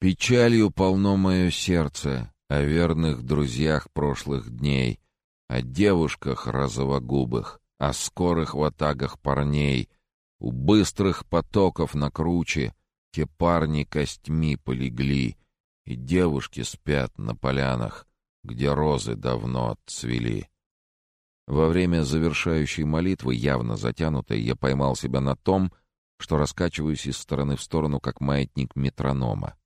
Печалью полно мое сердце о верных друзьях прошлых дней, о девушках розовогубых, о скорых ватагах парней. У быстрых потоков на круче те парни костьми полегли, и девушки спят на полянах, где розы давно отцвели. Во время завершающей молитвы, явно затянутой, я поймал себя на том, что раскачиваюсь из стороны в сторону, как маятник метронома.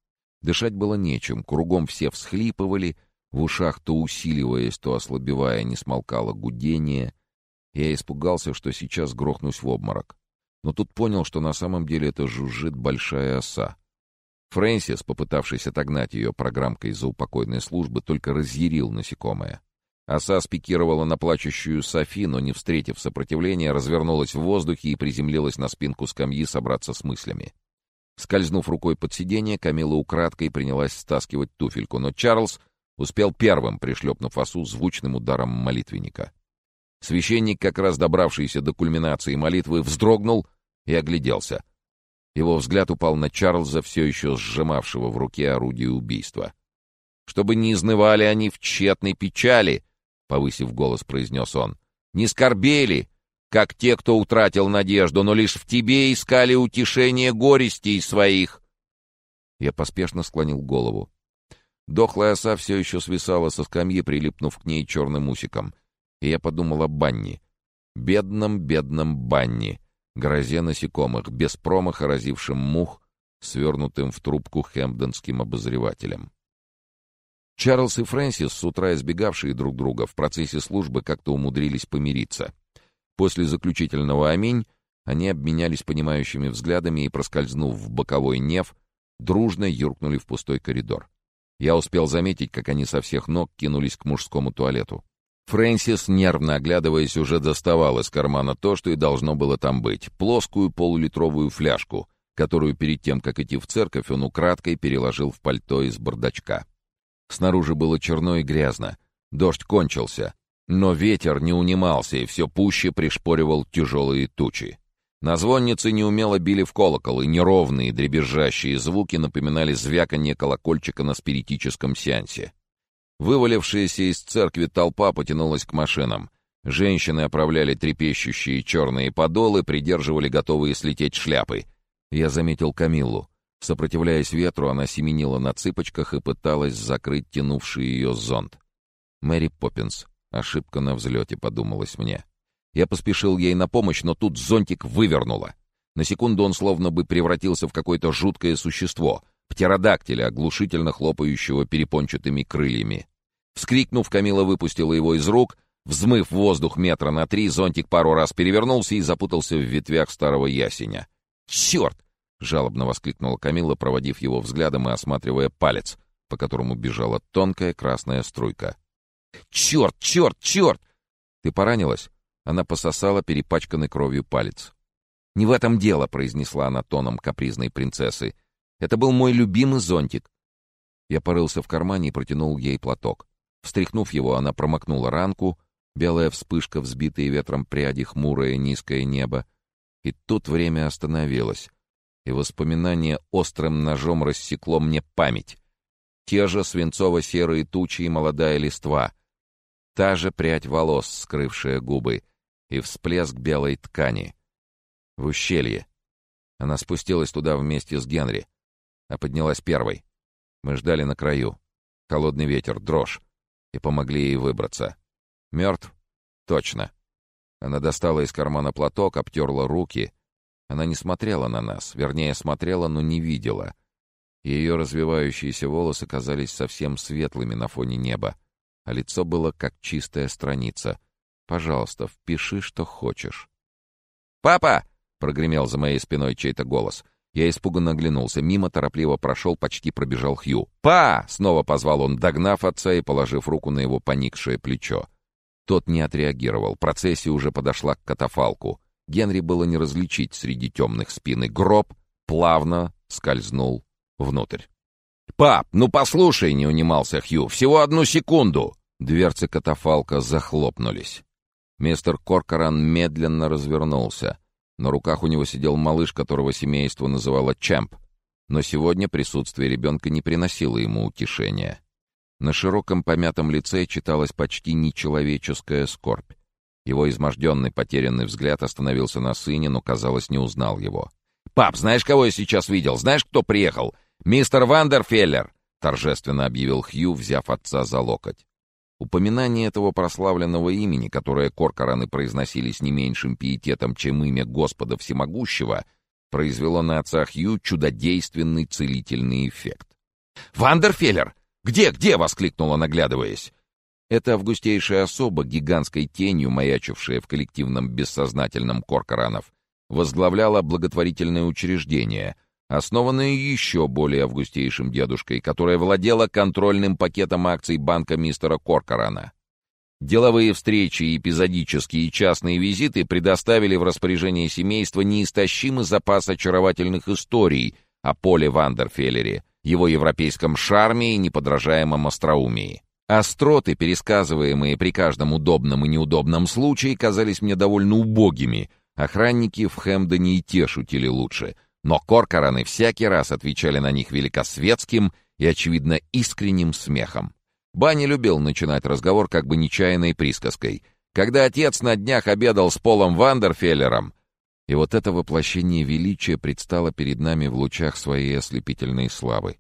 Дышать было нечем, кругом все всхлипывали, в ушах то усиливаясь, то ослабевая, не смолкало гудение. Я испугался, что сейчас грохнусь в обморок. Но тут понял, что на самом деле это жужжит большая оса. Фрэнсис, попытавшись отогнать ее программкой из-за упокойной службы, только разъярил насекомое. Оса спикировала на плачущую Софи, но, не встретив сопротивления, развернулась в воздухе и приземлилась на спинку скамьи собраться с мыслями. Скользнув рукой под сиденье, Камила украдкой принялась стаскивать туфельку, но Чарльз успел первым, пришлепнув осу звучным ударом молитвенника. Священник, как раз добравшийся до кульминации молитвы, вздрогнул и огляделся. Его взгляд упал на Чарльза, все еще сжимавшего в руке орудие убийства. «Чтобы не изнывали они в тщетной печали!» — повысив голос, произнес он. «Не скорбели, как те, кто утратил надежду, но лишь в тебе искали утешение горестей своих. Я поспешно склонил голову. Дохлая оса все еще свисала со скамьи, прилипнув к ней черным усиком. И я подумал о Банни. Бедном, бедном Банни, грозе насекомых, без промаха разившим мух, свернутым в трубку хемденским обозревателем. Чарльз и Фрэнсис, с утра избегавшие друг друга, в процессе службы как-то умудрились помириться. После заключительного «Аминь» они обменялись понимающими взглядами и, проскользнув в боковой неф, дружно юркнули в пустой коридор. Я успел заметить, как они со всех ног кинулись к мужскому туалету. Фрэнсис, нервно оглядываясь, уже доставал из кармана то, что и должно было там быть — плоскую полулитровую фляжку, которую перед тем, как идти в церковь, он украдкой переложил в пальто из бардачка. Снаружи было черно и грязно. Дождь кончился, но ветер не унимался и все пуще пришпоривал тяжелые тучи. На звоннице неумело били в колокол, и неровные дребезжащие звуки напоминали звяканье колокольчика на спиритическом сеансе. Вывалившаяся из церкви толпа потянулась к машинам. Женщины оправляли трепещущие черные подолы, придерживали готовые слететь шляпы. Я заметил Камиллу. Сопротивляясь ветру, она семенила на цыпочках и пыталась закрыть тянувший ее зонт. Мэри Поппинс. Ошибка на взлете, подумалось мне. Я поспешил ей на помощь, но тут зонтик вывернуло. На секунду он словно бы превратился в какое-то жуткое существо, птеродактиля, оглушительно хлопающего перепончатыми крыльями. Вскрикнув, Камила выпустила его из рук, взмыв воздух метра на три, зонтик пару раз перевернулся и запутался в ветвях старого ясеня. «Черт!» — жалобно воскликнула Камила, проводив его взглядом и осматривая палец, по которому бежала тонкая красная струйка. «Черт, черт, черт!» «Ты поранилась?» Она пососала перепачканный кровью палец. «Не в этом дело», — произнесла она тоном капризной принцессы. «Это был мой любимый зонтик». Я порылся в кармане и протянул ей платок. Встряхнув его, она промокнула ранку, белая вспышка, взбитые ветром пряди, хмурое низкое небо. И тут время остановилось, и воспоминание острым ножом рассекло мне память. Те же свинцово-серые тучи и молодая листва — Та же прядь волос, скрывшая губы, и всплеск белой ткани. В ущелье. Она спустилась туда вместе с Генри, а поднялась первой. Мы ждали на краю. Холодный ветер, дрожь. И помогли ей выбраться. Мертв? Точно. Она достала из кармана платок, обтерла руки. Она не смотрела на нас, вернее, смотрела, но не видела. Ее развивающиеся волосы казались совсем светлыми на фоне неба а лицо было как чистая страница. «Пожалуйста, впиши, что хочешь». «Папа!» — прогремел за моей спиной чей-то голос. Я испуганно оглянулся. Мимо торопливо прошел, почти пробежал Хью. «Па!» — снова позвал он, догнав отца и положив руку на его поникшее плечо. Тот не отреагировал. Процессия уже подошла к катафалку. Генри было не различить среди темных спин, и гроб плавно скользнул внутрь. «Пап, ну послушай!» — не унимался Хью. «Всего одну секунду!» Дверцы катафалка захлопнулись. Мистер Коркоран медленно развернулся. На руках у него сидел малыш, которого семейство называло Чэмп. Но сегодня присутствие ребенка не приносило ему утешения. На широком помятом лице читалась почти нечеловеческая скорбь. Его изможденный, потерянный взгляд остановился на сыне, но, казалось, не узнал его. «Пап, знаешь, кого я сейчас видел? Знаешь, кто приехал? Мистер Вандерфеллер!» — торжественно объявил Хью, взяв отца за локоть. Упоминание этого прославленного имени, которое Коркораны произносили с не меньшим пиететом, чем имя Господа Всемогущего, произвело на отца Хью чудодейственный целительный эффект. «Вандерфеллер! Где, где?» — воскликнул он, оглядываясь. Эта августейшая особа, гигантской тенью, маячившая в коллективном бессознательном Коркоранов, возглавляла благотворительное учреждение, основанное еще более августейшим дедушкой, которое владело контрольным пакетом акций банка мистера Коркорана. Деловые встречи, эпизодические и частные визиты предоставили в распоряжение семейства неистощимый запас очаровательных историй о Поле Вандерфеллере, его европейском шарме и неподражаемом остроумии. Остроты, пересказываемые при каждом удобном и неудобном случае, казались мне довольно убогими — Охранники в Хэмдоне и те шутили лучше, но Коркораны всякий раз отвечали на них великосветским и, очевидно, искренним смехом. Банни любил начинать разговор как бы нечаянной присказкой. Когда отец на днях обедал с Полом Вандерфеллером, и вот это воплощение величия предстало перед нами в лучах своей ослепительной славы.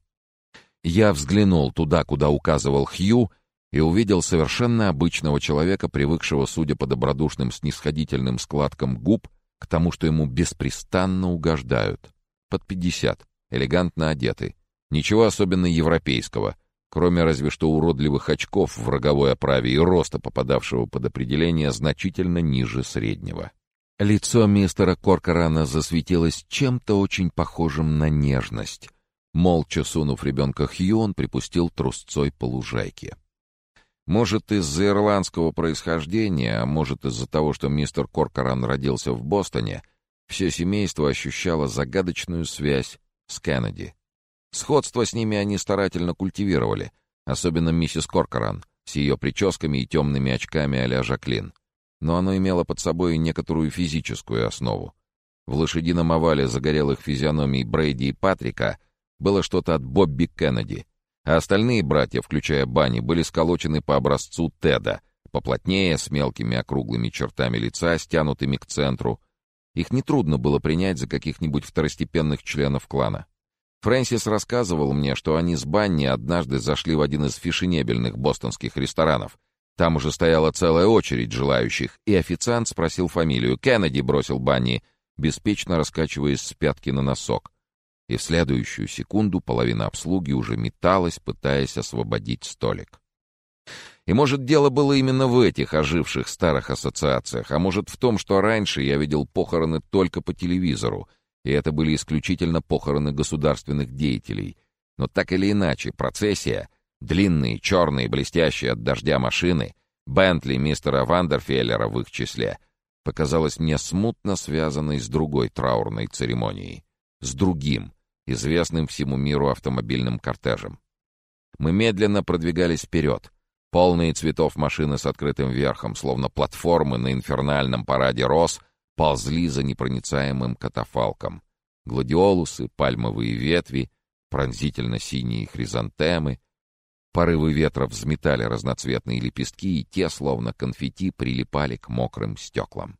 Я взглянул туда, куда указывал Хью, и увидел совершенно обычного человека, привыкшего, судя по добродушным снисходительным складкам губ, к тому, что ему беспрестанно угождают. Под пятьдесят, элегантно одетый. Ничего особенно европейского, кроме разве что уродливых очков в роговой оправе и роста, попадавшего под определение значительно ниже среднего. Лицо мистера Коркорана засветилось чем-то очень похожим на нежность. Молча сунув ребенка Хью, он припустил трусцой по лужайке. Может, из-за ирландского происхождения, а может, из-за того, что мистер Коркоран родился в Бостоне, все семейство ощущало загадочную связь с Кеннеди. Сходство с ними они старательно культивировали, особенно миссис Коркоран с ее прическами и темными очками а-ля Жаклин. Но оно имело под собой некоторую физическую основу. В лошадином овале загорелых физиономий Брейди и Патрика было что-то от Бобби Кеннеди — а остальные братья, включая Бани, были сколочены по образцу Теда, поплотнее, с мелкими округлыми чертами лица, стянутыми к центру. Их нетрудно было принять за каких-нибудь второстепенных членов клана. Фрэнсис рассказывал мне, что они с Банни однажды зашли в один из фешенебельных бостонских ресторанов. Там уже стояла целая очередь желающих, и официант спросил фамилию. «Кеннеди», — бросил Банни, беспечно раскачиваясь с пятки на носок и в следующую секунду половина обслуги уже металась, пытаясь освободить столик. И может, дело было именно в этих оживших старых ассоциациях, а может в том, что раньше я видел похороны только по телевизору, и это были исключительно похороны государственных деятелей. Но так или иначе, процессия, длинные, черные, блестящие от дождя машины, Бентли мистера Вандерфеллера в их числе, показалась мне смутно связанной с другой траурной церемонией, с другим, известным всему миру автомобильным кортежем. Мы медленно продвигались вперед. Полные цветов машины с открытым верхом, словно платформы на инфернальном параде роз, ползли за непроницаемым катафалком. Гладиолусы, пальмовые ветви, пронзительно-синие хризантемы. Порывы ветра взметали разноцветные лепестки, и те, словно конфетти, прилипали к мокрым стеклам.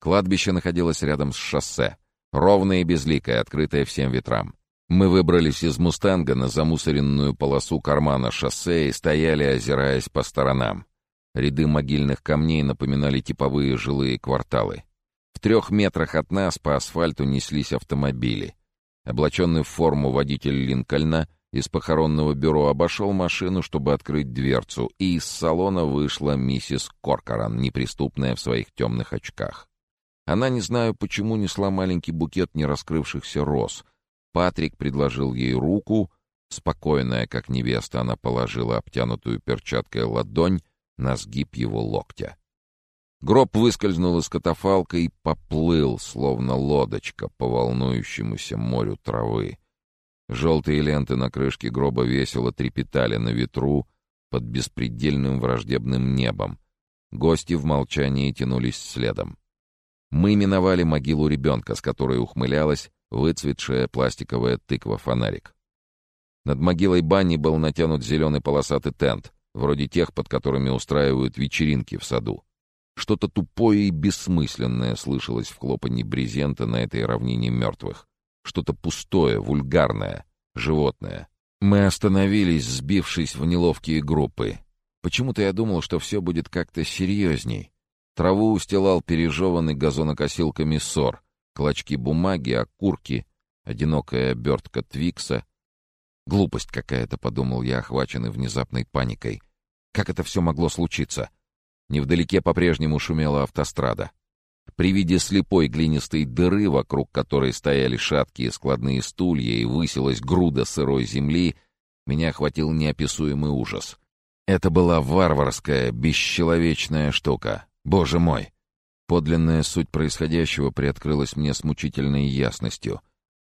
Кладбище находилось рядом с шоссе — Ровная и безликая, открытая всем ветрам. Мы выбрались из «Мустанга» на замусоренную полосу кармана шоссе и стояли, озираясь по сторонам. Ряды могильных камней напоминали типовые жилые кварталы. В трех метрах от нас по асфальту неслись автомобили. Облаченный в форму водитель Линкольна из похоронного бюро обошел машину, чтобы открыть дверцу, и из салона вышла миссис Коркоран, неприступная в своих темных очках. Она, не знаю почему, несла маленький букет нераскрывшихся роз. Патрик предложил ей руку. Спокойная, как невеста, она положила обтянутую перчаткой ладонь на сгиб его локтя. Гроб выскользнул из катафалка и поплыл, словно лодочка, по волнующемуся морю травы. Желтые ленты на крышке гроба весело трепетали на ветру под беспредельным враждебным небом. Гости в молчании тянулись следом. Мы миновали могилу ребенка, с которой ухмылялась, выцветшая пластиковая тыква-фонарик. Над могилой Банни был натянут зеленый полосатый тент, вроде тех, под которыми устраивают вечеринки в саду. Что-то тупое и бессмысленное слышалось в хлопанье брезента на этой равнине мертвых. Что-то пустое, вульгарное, животное. Мы остановились, сбившись в неловкие группы. Почему-то я думал, что все будет как-то серьезней. Траву устилал пережеванный газонокосилками ссор, клочки бумаги, окурки, одинокая обертка Твикса. Глупость какая-то, подумал я, охваченный внезапной паникой. Как это все могло случиться? Невдалеке по-прежнему шумела автострада. При виде слепой глинистой дыры, вокруг которой стояли шаткие складные стулья и высилась груда сырой земли, меня охватил неописуемый ужас. Это была варварская, бесчеловечная штука. Боже мой! Подлинная суть происходящего приоткрылась мне с мучительной ясностью.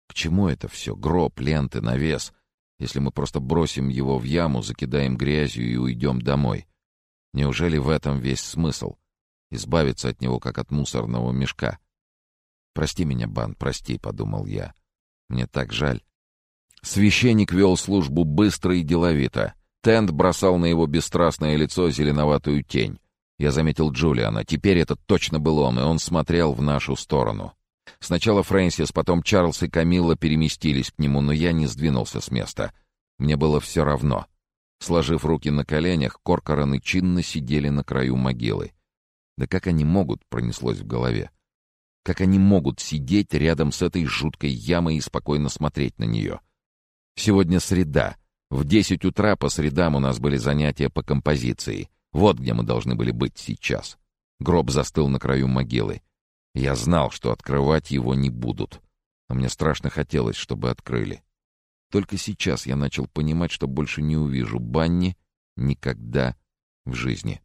К чему это все? Гроб, ленты, навес. Если мы просто бросим его в яму, закидаем грязью и уйдем домой. Неужели в этом весь смысл? Избавиться от него, как от мусорного мешка. «Прости меня, Бан, прости», — подумал я. «Мне так жаль». Священник вел службу быстро и деловито. Тент бросал на его бесстрастное лицо зеленоватую тень. Я заметил Джулиана. Теперь это точно был он, и он смотрел в нашу сторону. Сначала Фрэнсис, потом Чарльз и Камилла переместились к нему, но я не сдвинулся с места. Мне было все равно. Сложив руки на коленях, Коркораны чинно сидели на краю могилы. Да как они могут, пронеслось в голове. Как они могут сидеть рядом с этой жуткой ямой и спокойно смотреть на нее? Сегодня среда. В десять утра по средам у нас были занятия по композиции. Вот где мы должны были быть сейчас. Гроб застыл на краю могилы. Я знал, что открывать его не будут. Но мне страшно хотелось, чтобы открыли. Только сейчас я начал понимать, что больше не увижу Банни никогда в жизни.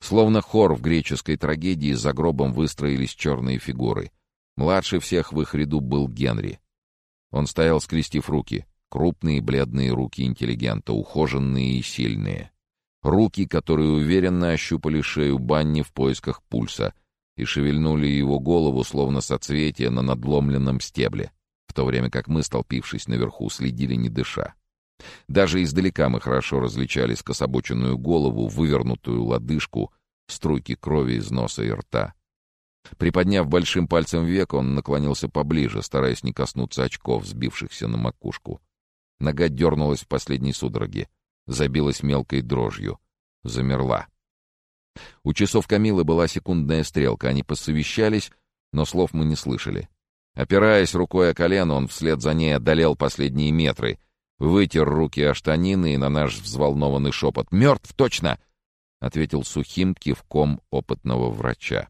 Словно хор в греческой трагедии за гробом выстроились черные фигуры. Младший всех в их ряду был Генри. Он стоял, скрестив руки. Крупные бледные руки интеллигента, ухоженные и сильные. Руки, которые уверенно ощупали шею Банни в поисках пульса и шевельнули его голову, словно соцветие на надломленном стебле в то время как мы, столпившись наверху, следили не дыша. Даже издалека мы хорошо различали скособоченную голову, вывернутую лодыжку, струйки крови из носа и рта. Приподняв большим пальцем век, он наклонился поближе, стараясь не коснуться очков, сбившихся на макушку. Нога дернулась в последней судороге, забилась мелкой дрожью, замерла. У часов Камилы была секундная стрелка, они посовещались, но слов мы не слышали. Опираясь рукой о колено, он вслед за ней одолел последние метры, вытер руки о штанины и на наш взволнованный шепот «Мертв, точно!» ответил сухим кивком опытного врача.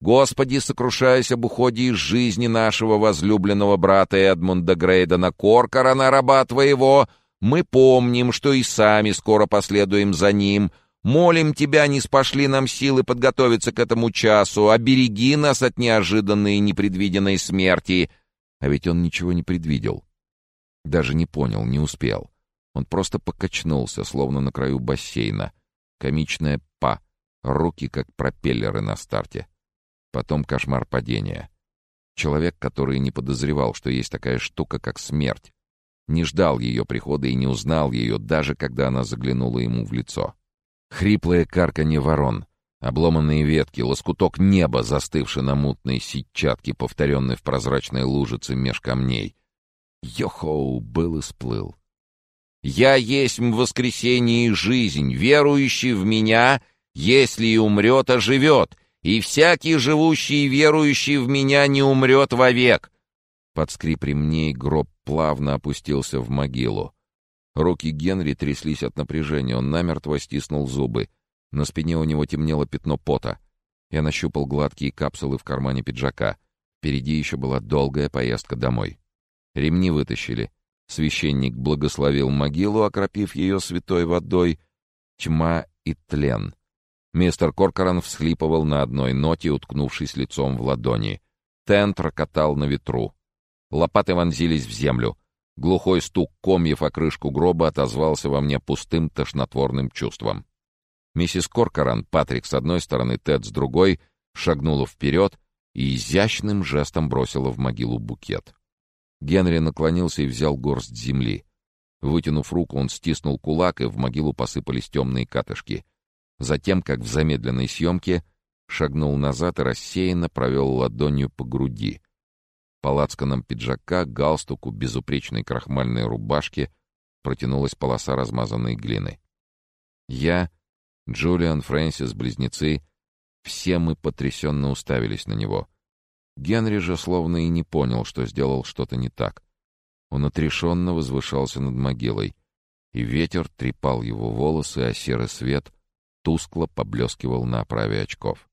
«Господи, сокрушаясь об уходе из жизни нашего возлюбленного брата Эдмунда Грейдена Коркорана, раба твоего, мы помним, что и сами скоро последуем за ним, Молим тебя, не спошли нам силы подготовиться к этому часу, обереги нас от неожиданной и непредвиденной смерти. А ведь он ничего не предвидел. Даже не понял, не успел. Он просто покачнулся, словно на краю бассейна. Комичная па, руки как пропеллеры на старте. Потом кошмар падения. Человек, который не подозревал, что есть такая штука, как смерть. Не ждал ее прихода и не узнал ее, даже когда она заглянула ему в лицо. Хриплое карканье ворон, обломанные ветки, лоскуток неба, застывший на мутной сетчатке, повторенной в прозрачной лужице меж камней. Йохоу был и сплыл. «Я есть воскресение и жизнь, верующий в меня, если и умрет, оживет, и всякий живущий и верующий в меня не умрет вовек». Под скрип ремней гроб плавно опустился в могилу. Руки Генри тряслись от напряжения, он намертво стиснул зубы. На спине у него темнело пятно пота. Я нащупал гладкие капсулы в кармане пиджака. Впереди еще была долгая поездка домой. Ремни вытащили. Священник благословил могилу, окропив ее святой водой. Тьма и тлен. Мистер Коркоран всхлипывал на одной ноте, уткнувшись лицом в ладони. Тент рокотал на ветру. Лопаты вонзились в землю — Глухой стук комьев о крышку гроба отозвался во мне пустым тошнотворным чувством. Миссис Коркоран, Патрик с одной стороны, Тед с другой, шагнула вперед, и изящным жестом бросила в могилу букет. Генри наклонился и взял горсть земли. Вытянув руку, он стиснул кулак, и в могилу посыпались темные катышки. Затем, как в замедленной съемке, шагнул назад и рассеянно провел ладонью по груди. По лацканам пиджака, галстуку, безупречной крахмальной рубашке протянулась полоса размазанной глины. Я, Джулиан, Фрэнсис, близнецы — все мы потрясенно уставились на него. Генри же словно и не понял, что сделал что-то не так. Он отрешенно возвышался над могилой, и ветер трепал его волосы, а серый свет тускло поблескивал на оправе очков.